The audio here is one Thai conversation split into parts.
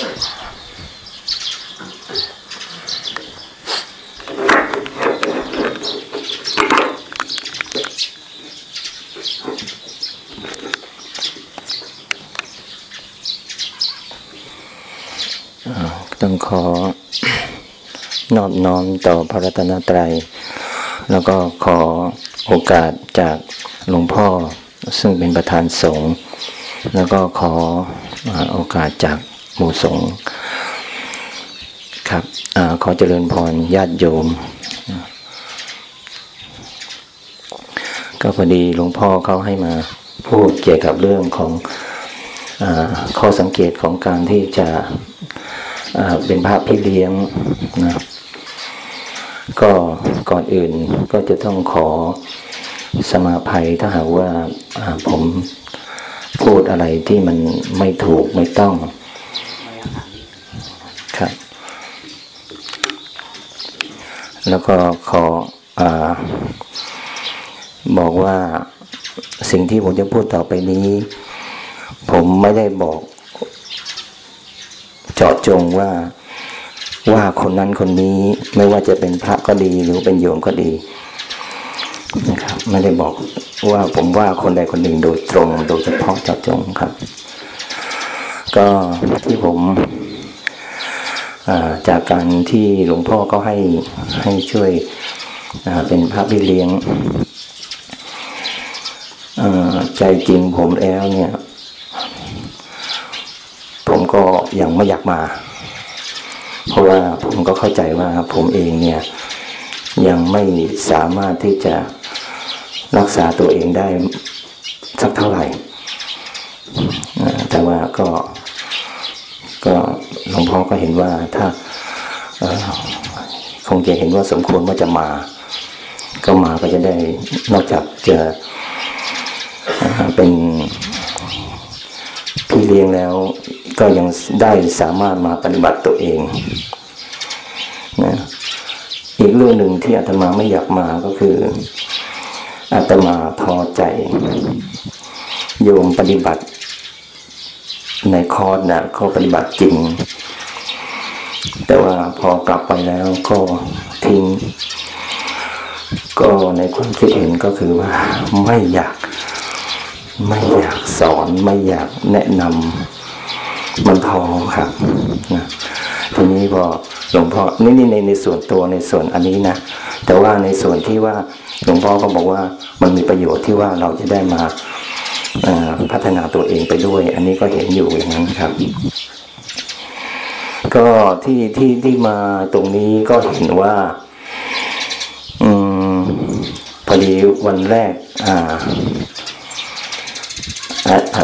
ต้องขอนอบน้อมต่อพระรัตนตรัย แล้วก็ขอโอกาสจากหลวงพ่อซึ่งเป็นประธานสงฆ์แล้วก็ขอโอกาสจาก หมู่สงฆ์ครับอขอเจริญพรญาติโยม ก็พอดีหลวงพ่อเขาให้มาพูดเกี่ยวกับเรื่องของอข้อสังเกตของการที่จะเป็นพระพี่เลี้ยงนะก็ก่อนอื่นก็จะต้องขอสมาภัยถ้าหากว่าผมพูดอะไรที่มันไม่ถูกไม่ต้องครับ แล้วก็ขออบอกว่าสิ่งที่ผมจะพูดต่อไปนี้ ผมไม่ได้บอกเจาะจงว่าว่าคนนั้นคนนี้ไม่ว่าจะเป็นพระก็ดีหรือเป็นโยมก็ดีนะครับไม่ได้บอกว่าผมว่าคนใดคนหนึ่งโดยตรง โดยเฉพาะเจาะจงครับ ก็ที่ผม จากการที่หลวงพ่อก็ให้ให้ช่วยเป็นพระพี่เลี้ยงใจจริงผมแล้วเนี่ย ผมก็ยังไม่อยากมา เพราะว่าผมก็เข้าใจว่าผมเองเนี่ย ยังไม่สามารถที่จะรักษาตัวเองได้สักเท่าไหร่ แต่ว่าก็ก็หลวงพ่อ ก็เห็นว่าถ้าคงจะเห็นว่าสมควรว่าจะมา ก็มาก็จะได้นอกจากจะเป็นพี่เลี้ยงแล้วก็ยังได้สามารถมาปฏิบัติตัวเองนะอีกเรื่องหนึ่งที่อาตมาไม่อยากมาก็คืออาตมาพอใจ โยมปฏิบัติ ในคอร์สนะเขาปฏิบัติจริง แต่ว่าพอกลับไปแล้วก็ทิ้ง ก็ในความคิดเห็นก็คือว่าไม่อยาก ไม่อยากสอนไม่อยากแนะนำมันท้อครับนะทีนี้พอหลวงพ่อนี่นี่ในในส่วนตัวในส่วนอันนี้นะ แต่ว่าในส่วนที่ว่าหลวงพ่อก็บอกว่ามันมีประโยชน์ที่ว่าเราจะได้มาพัฒนาตัวเองไปด้วย อันนี้ก็เห็นอยู่อย่างนั้นครับ ก็ที่ที่ที่มาตรงนี้ก็เห็นว่า อืมพอดีวันแรก อ่า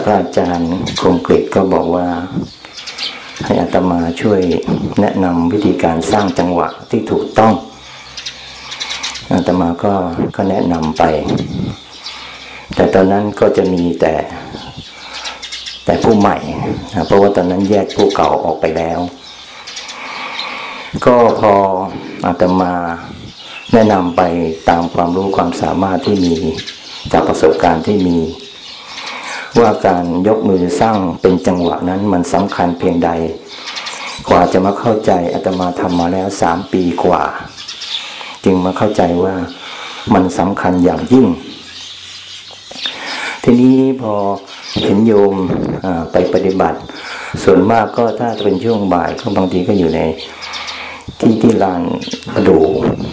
พระอาจารย์คงกฤษก็บอกว่า ให้อัตมาช่วยแนะนำวิธีการสร้างจังหวะที่ถูกต้องอาตมาก็ก็แนะนำไป แต่ตอนนั้นก็จะมีแต่ แต่ผู้ใหม่ เพราะว่าตอนนั้นแยกผู้เก่าออกไปแล้ว ก็พออาตมาแนะนำไปตามความรู้ความสามารถที่มีจากประสบการณ์ที่มี ว่าการยกมือสร้างเป็นจังหวะนั้นมันสำคัญเพียงใด กว่าจะมาเข้าใจอาตมาทำมาแล้วสามปีกว่า จึงมาเข้าใจว่ามันสำคัญอย่างยิ่ง ทีนี้พอเห็นโยมไปปฏิบัติ ส่วนมากก็ถ้าเป็นช่วงบ่ายก็บางทีก็อยู่ใน ที่ที่ลานกระดู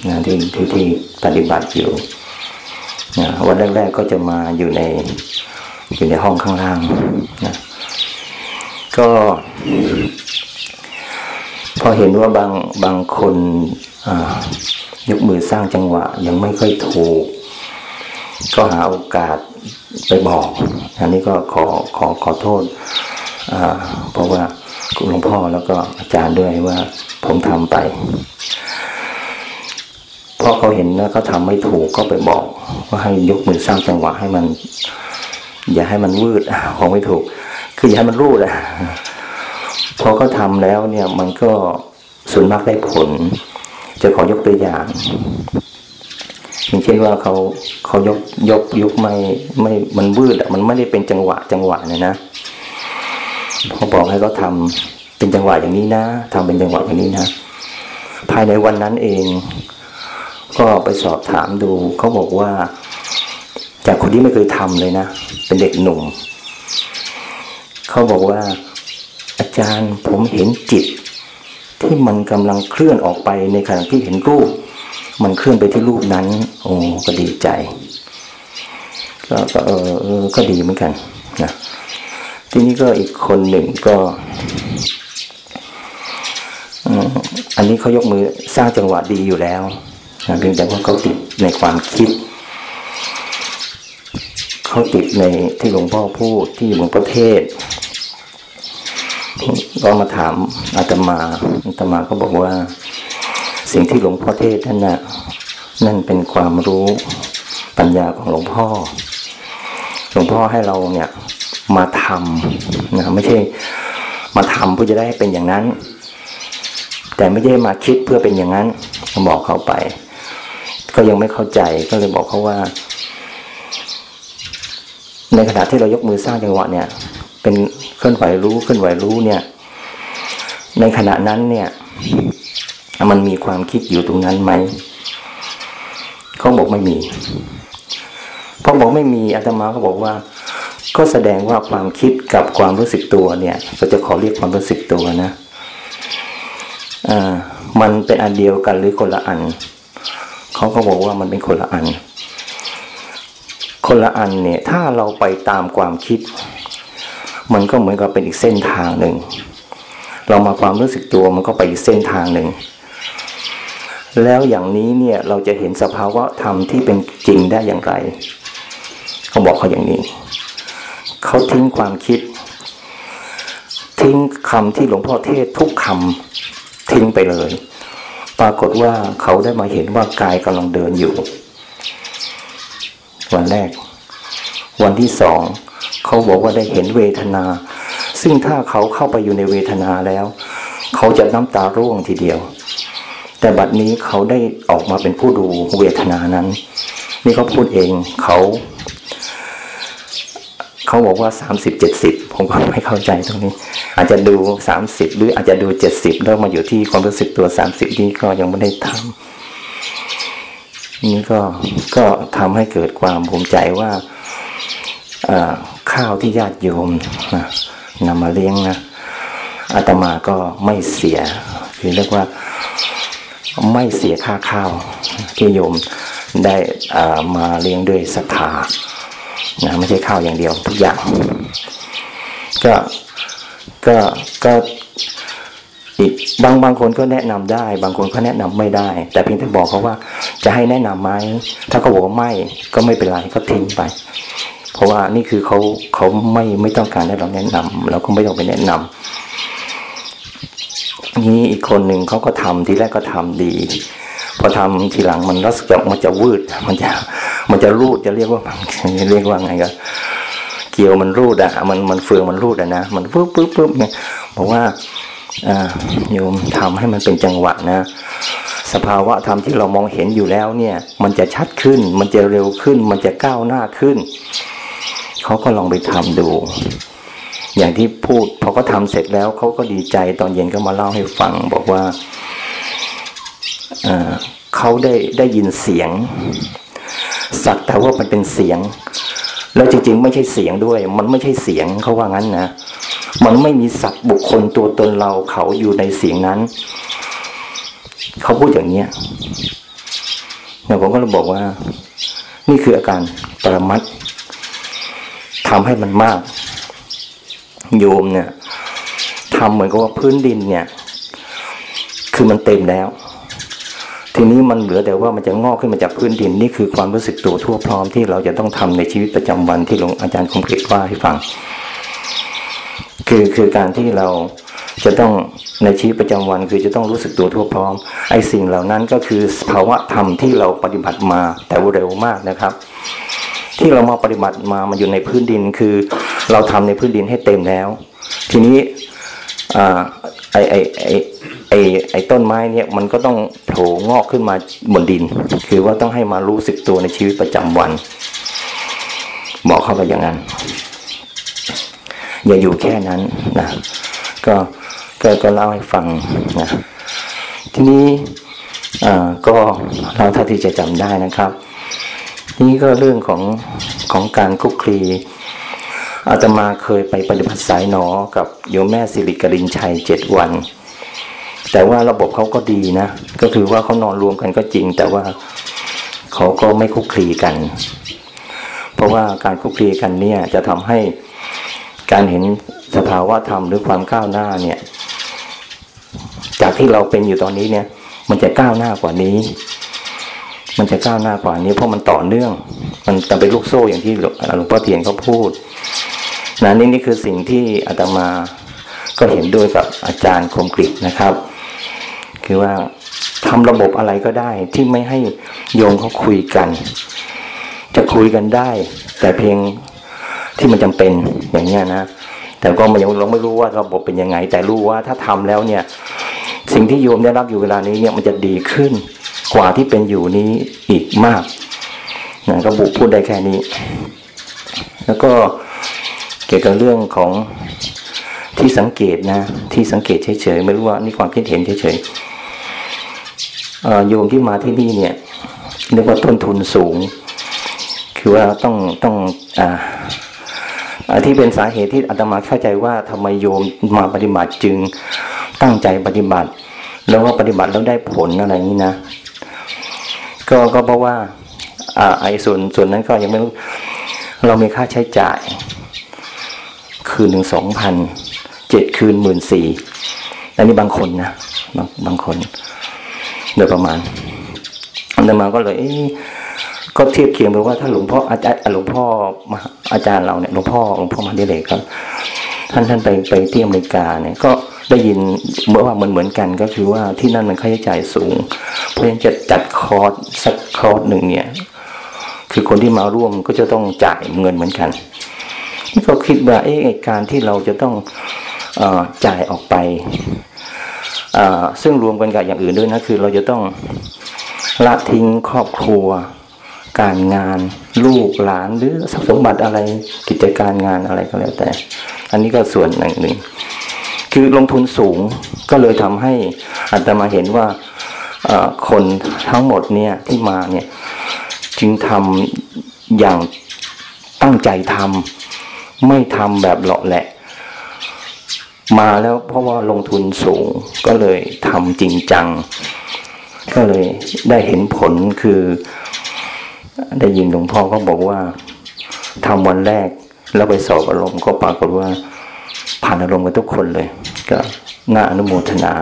นะที่ที่ที่ปฏิบัติอยู่นะวันแรกๆก็จะมาอยู่ในอยู่ในห้องข้างล่างนะก็พอเห็นว่าบางบางคนยกมือสร้างจังหวะ ยังไม่ค่อยถูก ก็หาโอกาสไปบอก อันนี้ก็ขอขอขอโทษ เพราะว่าหลวงพ่อแล้วก็อาจารย์ด้วยว่า ผมทำไปเพราะเขาเห็นแล้วเขาทาไม่ถูกก็ไปบอกว่าให้ยกมือสร้างจังหวะให้มัน อย่าให้มันวืดของไม่ถูก คืออย่าให้มันรูดอะพอเขาทาแล้วเนี่ย มันก็ส่วนมากได้ผล จะขอยกตัวอย่างอย่างเช่นว่าเขาเขายกยกยกไม่ไม่มันวืดอะมันไม่ได้เป็นจังหวะจังหวะเนี่ยนะเขาบอกให้เขาทา เป็นจังหวะอย่างนี้นะทำเป็นจังหวะอย่างนี้นะ ภายในวันนั้นเอง ก็ไปสอบถามดูเขาบอกว่า จากคนที่ไม่เคยทำเลยนะ เป็นเด็กหนุ่มเขาบอกว่า อาจารย์ผมเห็นจิต ที่มันกำลังเคลื่อนออกไปในขณะที่เห็นรูป มันเคลื่อนไปที่รูปนั้น โอ้ก็ดีใจก็เออเออก็ดีเหมือนกันนะทีนี้ก็อีกคนหนึ่งก็ อันนี้เขายกมือสร้างจังหวะดีอยู่แล้วเพียงแต่ว่าเขาติดในความคิด เขาติดในที่หลวงพ่อพูดที่หลวงประเทศก็มาถามอาตมาอาตมาก็บอกว่า สิ่งที่หลวงพ่อเทศนั่นน่ะนั่นเป็นความรู้ปัญญาของหลวงพ่อ หลวงพ่อให้เราเนี่ยมาทำนะไม่ใช่มาทำเพื่อจะได้เป็นอย่างนั้น แต่ไม่ได้มาคิดเพื่อเป็นอย่างนั้นบอกเขาไป ก็ยังไม่เข้าใจก็เลยบอกเขาว่า ในขณะที่เรายกมือสร้างจังหวะเนี่ย เป็นเคลื่อนไหวรู้เคลื่อนไหวรู้เนี่ย ในขณะนั้นเนี่ย มันมีความคิดอยู่ตรงนั้นไหมเขาบอกไม่มีพอบอกไม่มีอาตมาก็บอกว่า ก็แสดงว่าความคิดกับความรู้สึกตัวเนี่ยก็จะขอเรียกความรู้สึกตัวนะ มันเป็นอันเดียวกันหรือคนละอัน เขาก็บอกว่ามันเป็นคนละอัน คนละอันเนี่ย ถ้าเราไปตามความคิด มันก็เหมือนกับเป็นอีกเส้นทางหนึ่ง เรามาความรู้สึกตัวมันก็ไปอีกเส้นทางหนึ่ง แล้วอย่างนี้เนี่ยเราจะเห็นสภาวะธรรมที่เป็นจริงได้อย่างไร เขาบอกเขาอย่างนี้ เขาทิ้งความคิด ทิ้งคำที่หลวงพ่อเทศทุกคำ ทิ้งไปเลย ปรากฏว่าเขาได้มาเห็นว่ากายกำลังเดินอยู่ วันแรก วันที่สองเขาบอกว่าได้เห็นเวทนา ซึ่งถ้าเขาเข้าไปอยู่ในเวทนาแล้ว เขาจะน้ำตาร่วงทีเดียว แต่บัดนี้เขาได้ออกมาเป็นผู้ดูเวทนานั้น นี่เขาพูดเองเขา เขาบอกว่าสามสิบเจ็ดสิบผมก็ไม่เข้าใจตรงนี้ อาจจะดูสามสิบหรืออาจจะดูเจ็ดสิบแล้วมาอยู่ที่ความรู้สึกตัวสามสิบนี่ก็ยังไม่ได้ทำนี่ก็ก็ทำให้เกิดความภูมิใจว่าข้าวที่ญาติโยมนะนำมาเลี้ยงนะอาตมาก็ไม่เสียคือเรียกว่าไม่เสียค่าข้าวที่โยมได้มาเลี้ยงด้วยศรัทธา นะไม่ใช่ข้าวอย่างเดียวทุกอย่าง ก็ก็ก็อีกบางบางคนก็แนะนำได้ บางคนก็แนะนำไม่ได้ แต่เพียงแต่บอกเขาว่าจะให้แนะนํำไหมถ้าเขาบอกว่าไม่ก็ไม่เป็นไรก็ทิ้งไป เพราะว่านี่คือเขาเขาไม่ไม่ต้องการให้เราแนะนำเราก็ไม่ต้องไปแนะนำนี้อีกคนหนึ่งเขาก็ทำทีแรกก็ทำดี พอทำทีหลังมันรัสึกมันจะวืด มันจะ มันจะรูดจะเรียกว่าเรียกว่าไงก็เกี่ยวมันรูดอะมันมันเฟืองมันรูดอะนะมันปุ๊บปุ๊บปุ๊บเนี่ยบอกว่าอโยมทำให้มันเป็นจังหวะนะ สภาวะธรรมที่เรามองเห็นอยู่แล้วเนี่ย มันจะชัดขึ้น มันจะเร็วขึ้น มันจะก้าวหน้าขึ้นเขาก็ลองไปทำดู อย่างที่พูดพอเขาทาเสร็จแล้วเขาก็ดีใจตอนเย็นก็มาเล่าให้ฟัง บอกว่า เขาได้ได้ยินเสียง สักแต่ว่ามันเป็นเสียง แล้วจริงๆ ไม่ใช่เสียงด้วย มันไม่ใช่เสียงเขาว่างั้นนะ มันไม่มีสัตว์บุคคลตัวตนเราเขาอยู่ในเสียงนั้น เขาพูดอย่างเนี้ยเนี่ยผมก็เลยบอกว่า นี่คืออาการปรมัตทำให้มันมาก โยมเนี่ยทำเหมือนกับว่าพื้นดินเนี่ย คือมันเต็มแล้ว ทีนี้มันเหลือแต่ว่ามันจะงอกขึ้นมาจากพื้นดินนี่คือความรู้สึกตัวทั่วพร้อมที่เราจะต้องทำในชีวิตประจำวันที่หลวงอาจารย์คมกริว่าให้ฟัง คือคือการที่เราจะต้องในชีวิตประจำวัน คือจะต้องรู้สึกตัวทั่วพร้อมไอ้สิ่งเหล่านั้นก็คือภาวะธรรมที่เราปฏิบัติมาแต่เร็วมากนะครับ ที่เรามาปฏิบัติมามันอยู่ในพื้นดินคือ เราทำในพื้นดินให้เต็มแล้ว ทีนี้อ่า ไอไอไอไอไอต้นไม้เนี่ยมันก็ต้องโผล่งอกขึ้นมาบนดิน คือว่าต้องให้มารู้สึกตัวในชีวิตประจำวันบอกเข้าไปอย่างนั้น อย่าอยู่แค่นั้นนะก็ก็ก็เล่าให้ฟังนะทีนี้อ่าก็เราเท่าที่จะจำได้นะครับ นี่ก็เรื่องของของการคุกคลี อาตมาเคยไปปฏิบัติสายหนอกับโยมแม่สิริกรินชัยเจ็ดวัน แต่ว่าระบบเขาก็ดีนะ ก็คือว่าเขานอนรวมกันก็จริง แต่ว่าเขาก็ไม่คุกคลีกัน เพราะว่าการคุกคลีกันเนี่ยจะทำให้การเห็นสภาวะธรรมหรือความก้าวหน้าเนี่ย จากที่เราเป็นอยู่ตอนนี้เนี่ย มันจะก้าวหน้ากว่านี้ มันจะก้าวหน้ากว่านี้ เพราะมันต่อเนื่อง มันจะเป็นลูกโซ่อย่างที่หลวงพ่อเทียนเขาพูด นะนี่นี่คือสิ่งที่อาตมาก็เห็นด้วยกับอาจารย์คมกรินะครับ คือว่าทำระบบอะไรก็ได้ที่ไม่ให้โยมเขาคุยกัน จะคุยกันได้ แต่เพียงที่มันจำเป็นอย่างเงี้ยนะแต่ก็มันยังเราไม่รู้ว่าระบบเป็นยังไง แต่รู้ว่าถ้าทำแล้วเนี่ย สิ่งที่โยมได้รับอยู่เวลานี้เนี่ยมันจะดีขึ้นกว่าที่เป็นอยู่นี้อีกมากนะก็บุพูดได้แค่นี้ แล้วก็ กี่ยวกับเรื่องของที่สังเกตนะ ที่สังเกตเฉยๆไม่รู้ว่านี่ความคิดเห็นเฉยๆโยมที่มาที่นี่เนี่ยเรียกว่าต้นทุนสูง คือว่าต้องต้องอ่าที่เป็นสาเหตุที่อาตมาเข้าใจว่าทำไมโยมมาปฏิบัติจึงตั้งใจปฏิบัติ แล้วก็ปฏิบัติแล้วได้ผลอะไรนี้นะ ก็ก็เพราะว่าอ่าไอ้ส่วนส่วนนั้นก็ยังไม่รู้เรามีค่าใช้จ่าย คืนหนึ่งสองพันเจ็ดคืนหมื่นสี่อันนี้บางคนนะบางบางคนโดยประมาณอันมาก็เลยก็เทียบเคียงไปว่าถ้าหลวงพ่ออาจารย์หลวงพ่ออาจารย์เราเนี่ยหลวงพ่อหลวงพ่อมาดิเลกครับท่านท่านไปไปที่อเมริกาเนี่ยก็ได้ยินเมื่อว่ามันเหมือนกันก็คือว่าที่นั่นมันค่าใช้จ่ายสูง เพราะฉะนั้นจะจัดคอร์สสักคอร์สหนึ่งเนี่ย คือคนที่มาร่วมก็จะต้องจ่ายเงินเหมือนกัน ก็คิดว่าเอ๊ะการที่เราจะต้องอจ่ายออกไป ซึ่งรวมกันกับอย่างอื่นด้วยนะคือ เราจะต้องละทิ้งครอบครัว การงานลูกหลานหรือทรัพย์สมบัติอะไรกิจการงานอะไรก็แล้วแต่ อันนี้ก็ส่วนหนึ่งหนึ่งคือลงทุนสูงก็เลยทำให้อัตมาเห็นว่าคนทั้งหมดเนี่ยที่มาเนี่ยจึงทำอย่างตั้งใจทำ ไม่ทำแบบเลาะแหละ มาแล้วเพราะว่าลงทุนสูงก็เลยทำจริงจัง ก็เลยได้เห็นผลคือ ได้ยินหลวงพ่อก็บอกว่าทำวันแรกแล้วไปสอบอารมณ์ก็ปรากฏว่า ผ่านอารมณ์กันทุกคนเลย ก็น่าอนุโมทนา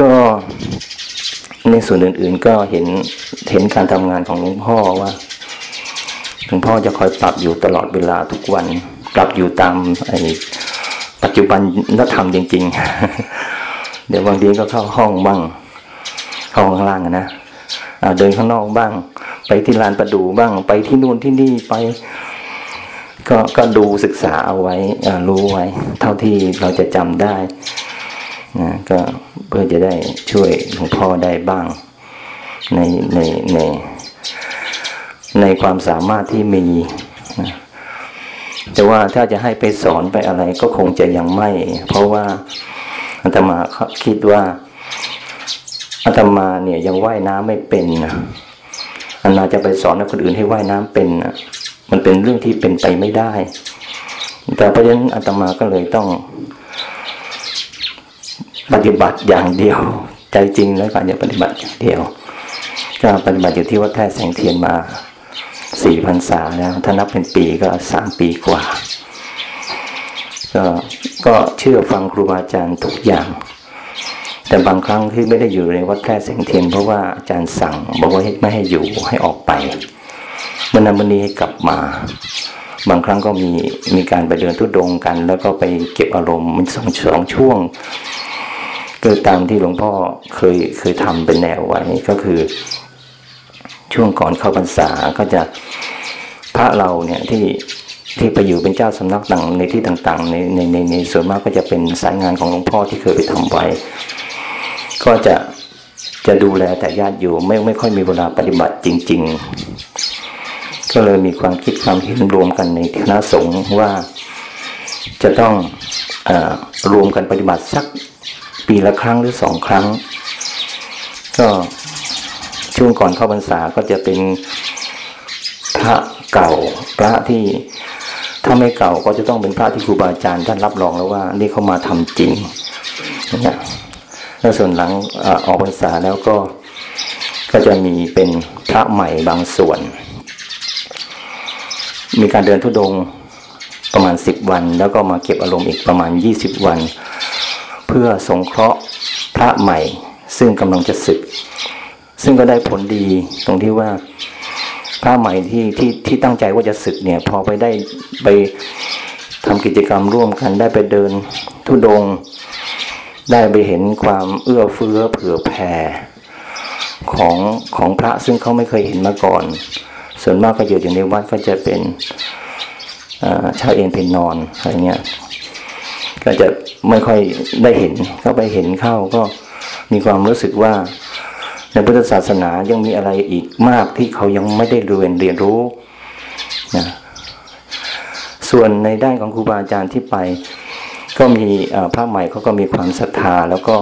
ก็ในส่วนอื่น ๆ ก็เห็นเห็นการทำงานของหลวงพ่อว่า หลวงพ่อจะคอยปรับอยู่ตลอดเวลาทุกวัน ปรับอยู่ตามไอ้ปัจจุบันนธรรมจริง ๆ เดี๋ยวบางทีก็เข้าห้องบ้างเข้าข้างล่างนะเดินข้างนอกบ้าง ไปที่ลานประดูบ้าง ไปที่นู่นที่นี่ไป ก็ก็ดูศึกษาเอาไว้รู้ไว้ เท่าที่เราจะจำได้นะก็เพื่อจะได้ช่วยหลวงพ่อได้บ้างในในใน ในความสามารถที่มีนะแต่ว่าถ้าจะให้ไปสอนไปอะไรก็คงจะยังไม่ เพราะว่าอาตมาคิดว่าอาตมาเนี่ยยังว่ายน้ำไม่เป็นนะอานาจะไปสอนให้คนอื่นให้ว่ายน้ำเป็นนะมันเป็นเรื่องที่เป็นไปไม่ได้ แต่เพราะฉะนั้นอาตมาก็เลยต้อง ปฏิบัติอย่างเดียว ใจจริงแล้วก็จะปฏิบัติอย่างเดียว ก็ปฏิบัติอยู่ที่วัดแท้แสงเทียนมา สี่พันษาแล้วถ้านับเป็นปีก็สามปีกว่า ก็ก็เชื่อฟังครูบาอาจารย์ทุกอย่าง แต่บางครั้งที่ไม่ได้อยู่ในวัดแท้แสงเทียนเพราะว่าอาจารย์สั่งบอกว่าไม่ให้อยู่ให้ออกไปเมื่อนำวันนี้ให้กลับมา บางครั้งก็มีมีการไปเดินทุดงกัน แล้วก็ไปเก็บอารมณ์มันสองสองช่วงก็ตามที่หลวงพ่อเคยเคยทำเป็นแนวไว้ก็คือ ช่วงก่อนเข้าพรรษาก็จะพระเราเนี่ยที่ที่ไปอยู่เป็นเจ้าสำนักต่างในที่ต่างๆ ในในในในส่วนมากก็จะเป็นสายงานของหลวงพ่อที่เคยไปทำไว้ ก็จะจะดูแลแต่ญาติอยู่ไม่ไม่ค่อยมีเวลาปฏิบัติจริง ๆ ก็เลยมีความคิดความเห็นรวมกันในคณะสงฆ์ว่าจะต้องอรวมกันปฏิบัติสักปีละครั้งหรือสองครั้ง ก็ ช่วงก่อนเข้าพรรษาก็จะเป็นพระเก่าพระที่ถ้าไม่เก่าก็จะต้องเป็นพระที่ครูบาอาจารย์ท่านรับรองแล้วว่า นี่เขามาทำจริงนะแล้วส่วนหลังออกพรรษาแล้วก็ก็จะมีเป็นพระใหม่บางส่วน มีการเดินทุดงประมาณสิบวัน แล้วก็มาเก็บอารมณ์อีกประมาณยี่สิบวัน เพื่อสงเคราะห์พระใหม่ซึ่งกำลังจะศึก ซึ่งก็ได้ผลดีตรงที่ว่าพระใหม่ที่ที่ที่ตั้งใจว่าจะศึกเนี่ย พอไปได้ไปทำกิจกรรมร่วมกันได้ไปเดินทุดง ได้ไปเห็นความเอื้อเฟื้อเผื่อแผ่ของของพระซึ่งเขาไม่เคยเห็นมาก่อน ส่วนมากก็อยู่ในวัดก็จะเป็นชาวเอ็นเป็นนอนอะไรเงี้ยก็จะไม่ค่อยได้เห็นเข้าไปเห็นเข้าก็มีความรู้สึกว่า ในพุทธศาสนายังมีอะไรอีกมากที่เขายังไม่ได้เรียนเรียนรู้นะส่วนในด้านของครูบาอาจารย์ที่ไป ก็มีพระใหม่เขาก็มีความศรัทธาแล้วก็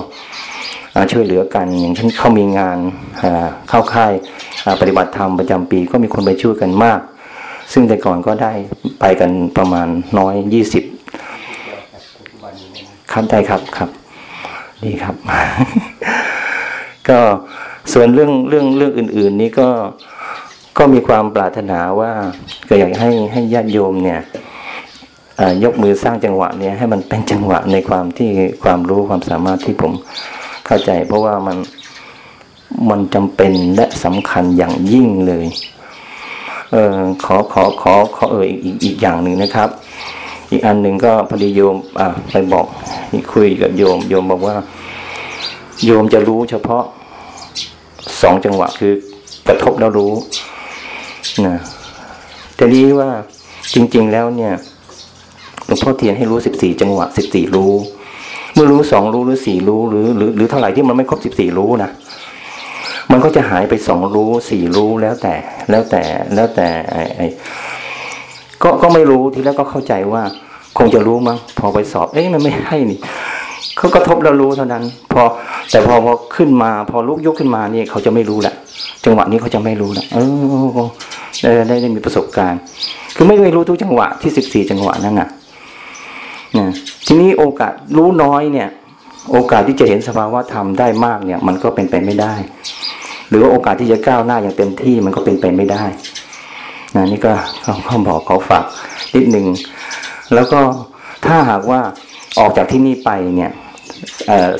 ช่วยเหลือกัน อย่างเช่นเขามีงานเข้าค่ายปฏิบัติธรรมประจำปี ก็มีคนไปช่วยกันมาก ซึ่งแต่ก่อนก็ได้ไปกันประมาณน้อยยี่สิบครับได้ครับครับ ดีครับ ก็ ส่วนเรื่องเรื่องเรื่องอื่น ๆ นี้ก็ก็มีความปรารถนาว่าก็อยากให้ให้ญาติโยมเนี่ยยกมือสร้างจังหวะเนี่ยให้มันเป็นจังหวะในความที่ความรู้ความสามารถที่ผมเข้าใจ เพราะว่ามันมันจำเป็นและสำคัญอย่างยิ่งเลยเออขอขอขอขอเอออีกอีกอย่างหนึ่งนะครับ อีกอันหนึ่งก็พอดีโยมอะไปบอกคุยกับโยม โยมบอกว่า โยมจะรู้เฉพาะ สองจังหวะคือกระทบแล้วรู้นะแต่นี้ว่าจริง ๆ แล้วเนี่ยหลวงพ่อเทียนให้รู้สิบสี่จังหวะสิบสี่รู้ เมื่อรู้สองรู้หรือสี่รู้หรือหรือหรือเท่าไหร่ที่มันไม่ครบสิบสี่รู้นะมันก็จะหายไปสองรู้สี่รู้แล้วแต่ แล้วแต่แล้วแต่ไอ้ก็ก็ไม่รู้ทีแรกก็เข้าใจว่า คงจะรู้มั้งพอไปสอบ เอ้ยมันไม่ให้นี่เขากระทบแล้วรู้เท่านั้น พอ แต่พอพอขึ้นมา พอลุกยกขึ้นมานี่เขาจะไม่รู้แหละจังหวะนี้เขาจะไม่รู้แหละเออได้ได้ได้มีประสบการณ์ คือไม่เคยรู้ทุกจังหวะที่สิบสี่จังหวะนั่นน่ะนะทีนี้โอกาสรู้น้อยเนี่ย โอกาสที่จะเห็นสภาวะธรรมได้มากเนี่ย มันก็เป็นไปไม่ได้ หรือว่าโอกาสที่จะก้าวหน้าอย่างเต็มที่มันก็เป็นไปไม่ได้นะนี่ก็เขาบอกเขาฝากนิดหนึ่งแล้วก็ถ้าหากว่าออกจากที่นี่ไปเนี่ย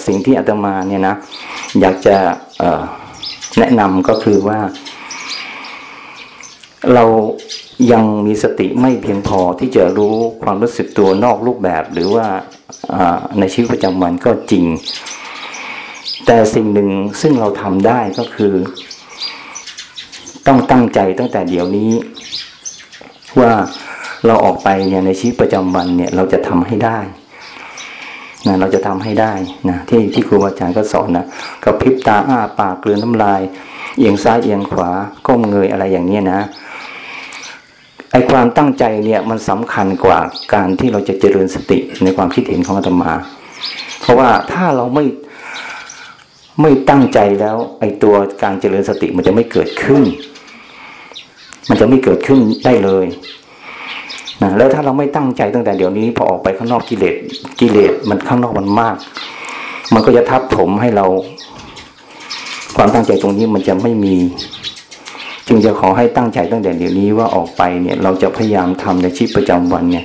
สิ่งที่อาตมาเนี่ยนะอยากจะแนะนำก็คือว่า เรายังมีสติไม่เพียงพอที่จะรู้ความรู้สึกตัวนอกรูปแบบ หรือว่าในชีวิตประจำวันก็จริง แต่สิ่งหนึ่งซึ่งเราทำได้ก็คือ ต้องตั้งใจตั้งแต่เดี๋ยวนี้ ว่าเราออกไปเนี่ยในชีวิตประจำวันเนี่ยเราจะทำให้ได้ นะเราจะทำให้ได้นะที่ที่ครูอาจารย์ก็สอนนะกับพริบตาอ้าปากเกลือนน้ำลาย เอียงซ้ายเอียงขวาก้มเงยอะไรอย่างเนี้นะไอความตั้งใจเนี่ยมันสำคัญกว่าการที่เราจะเจริญสติในความคิดเห็นของอาตมา เพราะว่าถ้าเราไม่ไม่ตั้งใจแล้วไอตัวการเจริญสติมันจะไม่เกิดขึ้น มันจะไม่เกิดขึ้นได้เลย นะแล้วถ้าเราไม่ตั้งใจตั้งแต่เดี๋ยวนี้พอออกไปข้างนอกกิเลสกิเลสมันข้างนอกมันมาก มันก็จะทับถมให้เรา ความตั้งใจตรงนี้มันจะไม่มี จึงจะขอให้ตั้งใจตั้งแต่เดี๋ยวนี้ว่าออกไปเนี่ย เราจะพยายามทำในชีวิตประจำวันเนี่ย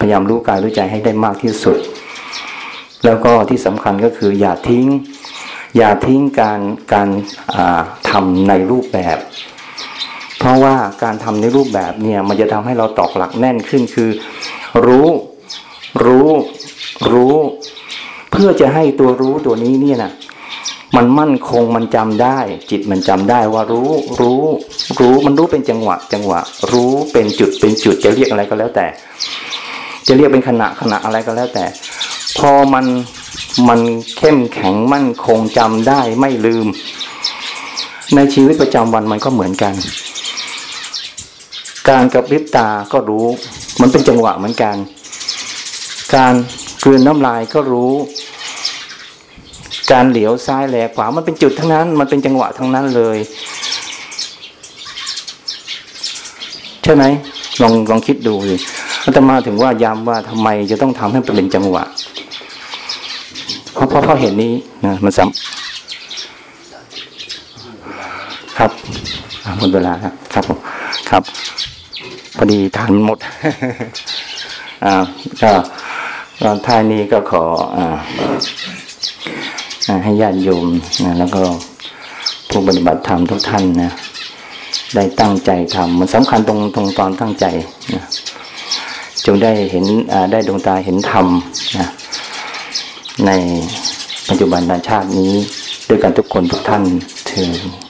พยายามรู้กายรู้ใจให้ได้มากที่สุด แล้วก็ที่สำคัญก็คืออย่าทิ้ง อย่าทิ้งการการทำในรูปแบบ เพราะว่า การทำในรูปแบบเนี่ย มันจะทำให้เราตอกหลักแน่นขึ้นคือ รู้ รู้ รู้ เพื่อจะให้ตัวรู้ตัวนี้เนี่ยนะมันมั่นคงมันจำได้ จิตมันจำได้ว่ารู้ รู้ รู้มันรู้เป็นจังหวะ จังหวะ รู้เป็นจุดเป็นจุดจะเรียกอะไรก็แล้วแต่ จะเรียกเป็นขณะขณะอะไรก็แล้วแต่ พอมันมันเข้มแข็งมั่นคงจำได้ไม่ลืม ในชีวิตประจำวันมันก็เหมือนกัน การกระพริบตาก็รู้ มันเป็นจังหวะเหมือนกัน การกลืนน้ำลายก็รู้ การเหลียวซ้ายแลขวา มันเป็นจุดทั้งนั้น มันเป็นจังหวะทั้งนั้นเลย ใช่ไหมลองลองคิดดูสิอาตมาถึงว่าย้ำว่าทำไมจะต้องทำให้เป็นจังหวะ เพราะเพราะเพราะเห็นนี้นะมันซ้ำครับหมดเวลาครับครับผม ครับ พอดีทานหมดอ่าก็ตอนท้ายนี้ก็ขออ่าให้ญาติโยมนะแล้วก็ผู้ปฏิบัติธรรมทุกท่านนะได้ตั้งใจทำมันสำคัญตรงตรงตอนตั้งใจนะจงได้เห็นได้ดวงตาเห็นธรรมนะในปัจจุบันชาตินี้ด้วยกันทุกคนทุกท่านเถิด